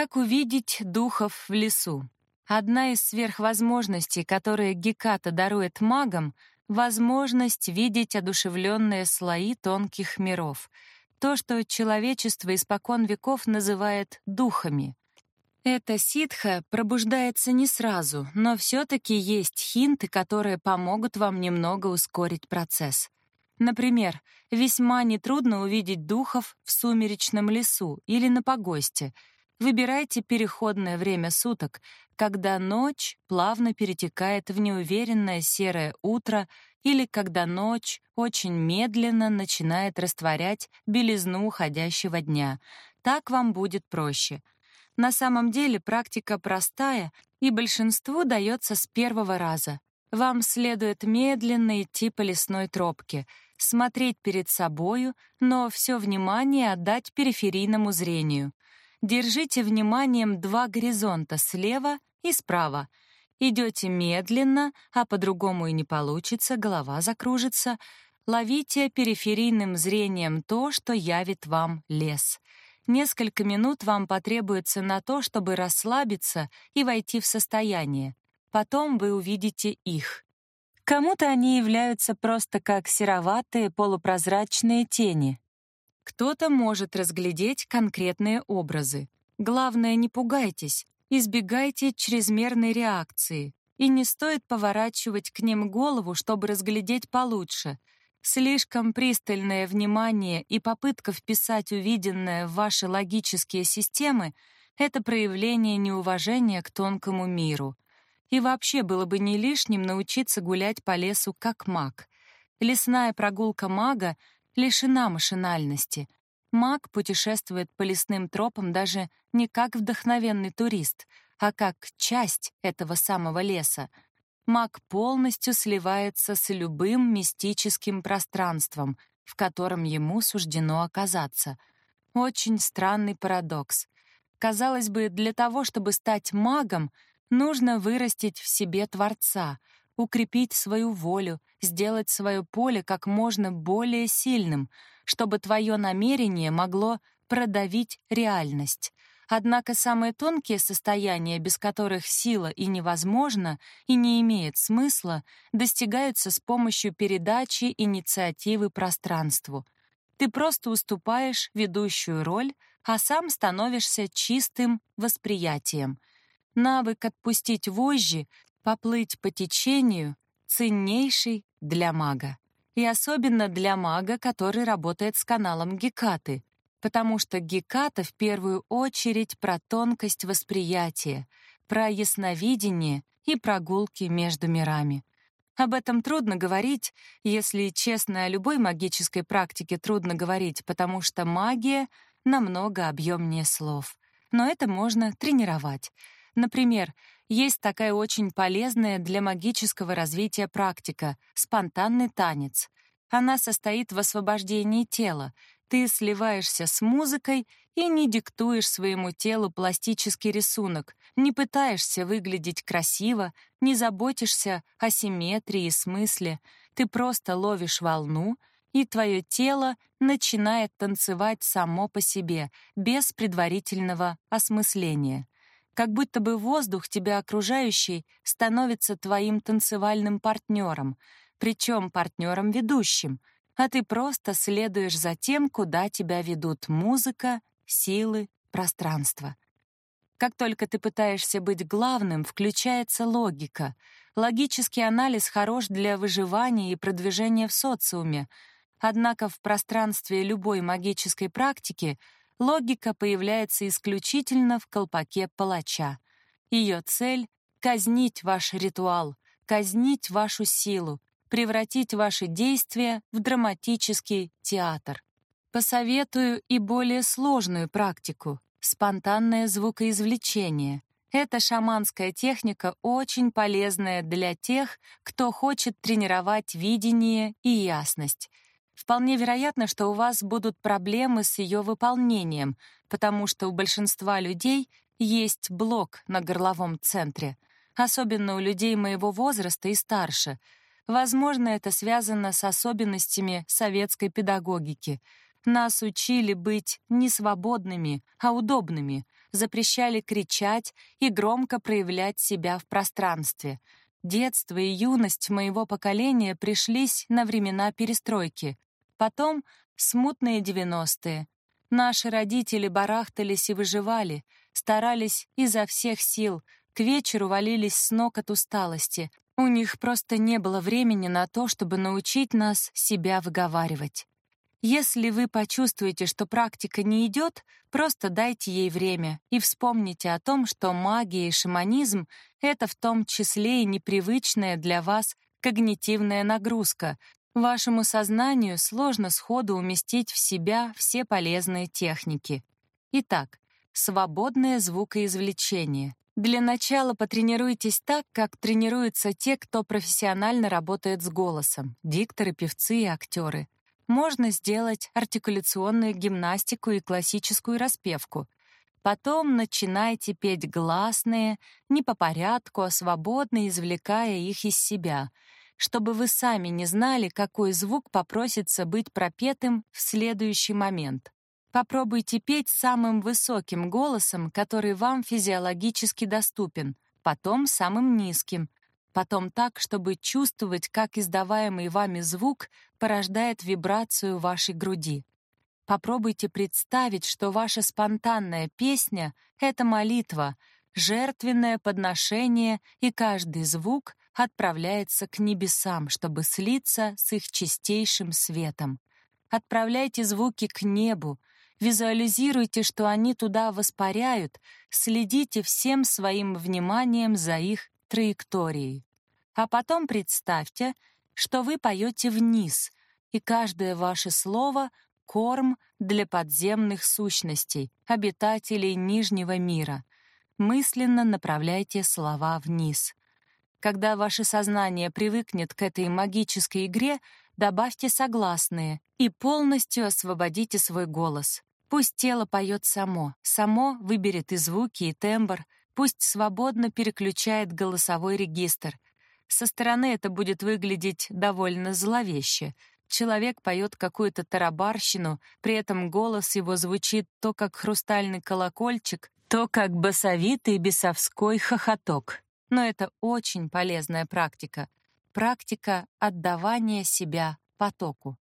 Как увидеть духов в лесу? Одна из сверхвозможностей, которые Геката дарует магам, возможность видеть одушевленные слои тонких миров, то, что человечество испокон веков называет духами. Эта ситха пробуждается не сразу, но все-таки есть хинты, которые помогут вам немного ускорить процесс. Например, весьма нетрудно увидеть духов в сумеречном лесу или на погосте. Выбирайте переходное время суток, когда ночь плавно перетекает в неуверенное серое утро или когда ночь очень медленно начинает растворять белизну уходящего дня. Так вам будет проще — на самом деле практика простая, и большинству дается с первого раза. Вам следует медленно идти по лесной тропке, смотреть перед собою, но все внимание отдать периферийному зрению. Держите вниманием два горизонта слева и справа. Идете медленно, а по-другому и не получится, голова закружится. Ловите периферийным зрением то, что явит вам лес — Несколько минут вам потребуется на то, чтобы расслабиться и войти в состояние. Потом вы увидите их. Кому-то они являются просто как сероватые полупрозрачные тени. Кто-то может разглядеть конкретные образы. Главное, не пугайтесь, избегайте чрезмерной реакции. И не стоит поворачивать к ним голову, чтобы разглядеть получше — Слишком пристальное внимание и попытка вписать увиденное в ваши логические системы — это проявление неуважения к тонкому миру. И вообще было бы не лишним научиться гулять по лесу как маг. Лесная прогулка мага лишена машинальности. Маг путешествует по лесным тропам даже не как вдохновенный турист, а как часть этого самого леса — маг полностью сливается с любым мистическим пространством, в котором ему суждено оказаться. Очень странный парадокс. Казалось бы, для того, чтобы стать магом, нужно вырастить в себе Творца, укрепить свою волю, сделать свое поле как можно более сильным, чтобы твое намерение могло продавить реальность. Однако самые тонкие состояния, без которых сила и невозможно, и не имеет смысла, достигаются с помощью передачи инициативы пространству. Ты просто уступаешь ведущую роль, а сам становишься чистым восприятием. Навык отпустить вожжи, поплыть по течению — ценнейший для мага. И особенно для мага, который работает с каналом Гекаты — потому что Геката в первую очередь про тонкость восприятия, про ясновидение и прогулки между мирами. Об этом трудно говорить, если честно, о любой магической практике трудно говорить, потому что магия намного объемнее слов. Но это можно тренировать. Например, есть такая очень полезная для магического развития практика — спонтанный танец. Она состоит в освобождении тела, ты сливаешься с музыкой и не диктуешь своему телу пластический рисунок, не пытаешься выглядеть красиво, не заботишься о симметрии и смысле. Ты просто ловишь волну, и твое тело начинает танцевать само по себе, без предварительного осмысления. Как будто бы воздух, тебя окружающий, становится твоим танцевальным партнером, причем партнером ведущим — а ты просто следуешь за тем, куда тебя ведут музыка, силы, пространство. Как только ты пытаешься быть главным, включается логика. Логический анализ хорош для выживания и продвижения в социуме. Однако в пространстве любой магической практики логика появляется исключительно в колпаке палача. Ее цель — казнить ваш ритуал, казнить вашу силу, превратить ваши действия в драматический театр. Посоветую и более сложную практику — спонтанное звукоизвлечение. Эта шаманская техника очень полезная для тех, кто хочет тренировать видение и ясность. Вполне вероятно, что у вас будут проблемы с ее выполнением, потому что у большинства людей есть блок на горловом центре, особенно у людей моего возраста и старше — Возможно, это связано с особенностями советской педагогики. Нас учили быть не свободными, а удобными, запрещали кричать и громко проявлять себя в пространстве. Детство и юность моего поколения пришлись на времена перестройки. Потом смутные девяностые. Наши родители барахтались и выживали, старались изо всех сил, к вечеру валились с ног от усталости. У них просто не было времени на то, чтобы научить нас себя выговаривать. Если вы почувствуете, что практика не идет, просто дайте ей время и вспомните о том, что магия и шаманизм — это в том числе и непривычная для вас когнитивная нагрузка. Вашему сознанию сложно сходу уместить в себя все полезные техники. Итак, свободное звукоизвлечение. Для начала потренируйтесь так, как тренируются те, кто профессионально работает с голосом — дикторы, певцы и актеры — можно сделать артикуляционную гимнастику и классическую распевку. Потом начинайте петь гласные, не по порядку, а свободно извлекая их из себя, чтобы вы сами не знали, какой звук попросится быть пропетым в следующий момент. Попробуйте петь самым высоким голосом, который вам физиологически доступен, потом самым низким, потом так, чтобы чувствовать, как издаваемый вами звук порождает вибрацию вашей груди. Попробуйте представить, что ваша спонтанная песня — это молитва, жертвенное подношение, и каждый звук отправляется к небесам, чтобы слиться с их чистейшим светом. Отправляйте звуки к небу, визуализируйте, что они туда воспаряют, следите всем своим вниманием за их траекторией. А потом представьте, что вы поете вниз, и каждое ваше слово — корм для подземных сущностей, обитателей Нижнего мира. Мысленно направляйте слова вниз. Когда ваше сознание привыкнет к этой магической игре, добавьте согласные и полностью освободите свой голос. Пусть тело поет само, само выберет и звуки, и тембр, пусть свободно переключает голосовой регистр — со стороны это будет выглядеть довольно зловеще. Человек поет какую-то тарабарщину, при этом голос его звучит то как хрустальный колокольчик, то как басовитый бесовской хохоток. Но это очень полезная практика. Практика отдавания себя потоку.